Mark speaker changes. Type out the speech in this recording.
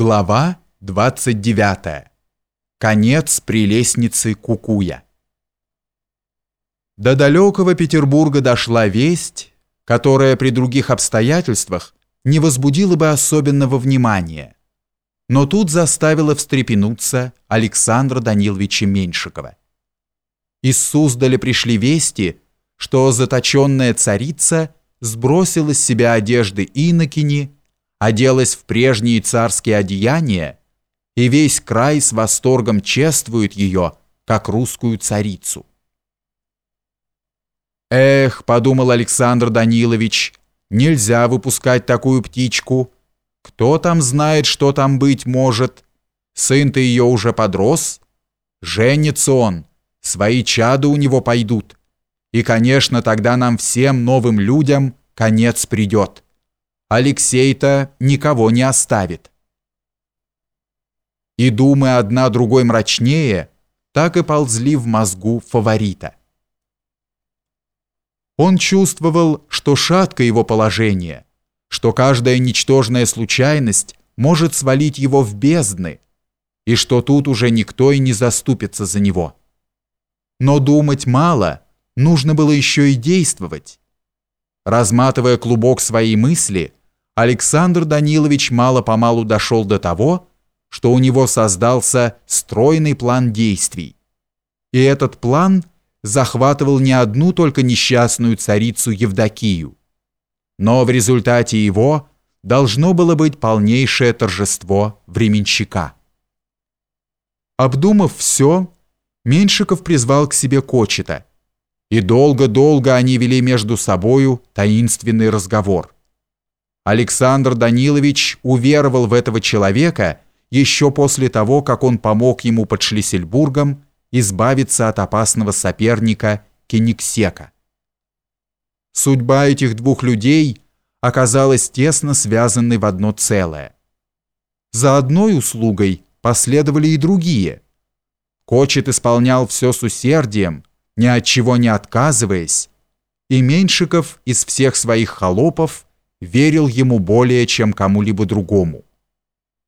Speaker 1: Глава 29. Конец прелестницы Кукуя. До далекого Петербурга дошла весть, которая при других обстоятельствах не возбудила бы особенного внимания, но тут заставила встрепенуться Александра Даниловича Меньшикова. Из Суздаля пришли вести, что заточенная царица сбросила с себя одежды инокини оделась в прежние царские одеяния, и весь край с восторгом чествует ее, как русскую царицу. «Эх», — подумал Александр Данилович, — «нельзя выпускать такую птичку. Кто там знает, что там быть может? Сын-то ее уже подрос. Женится он, свои чады у него пойдут. И, конечно, тогда нам всем новым людям конец придет». Алексей-то никого не оставит. И думы одна другой мрачнее, так и ползли в мозгу фаворита. Он чувствовал, что шатко его положение, что каждая ничтожная случайность может свалить его в бездны, и что тут уже никто и не заступится за него. Но думать мало, нужно было еще и действовать. Разматывая клубок своей мысли, Александр Данилович мало-помалу дошел до того, что у него создался стройный план действий. И этот план захватывал не одну только несчастную царицу Евдокию, но в результате его должно было быть полнейшее торжество временщика. Обдумав все, Меньшиков призвал к себе Кочета, и долго-долго они вели между собою таинственный разговор – Александр Данилович уверовал в этого человека еще после того, как он помог ему под Шлиссельбургом избавиться от опасного соперника Кениксека. Судьба этих двух людей оказалась тесно связанной в одно целое. За одной услугой последовали и другие. Кочет исполнял все с усердием, ни от чего не отказываясь, и Меньшиков из всех своих холопов верил ему более, чем кому-либо другому.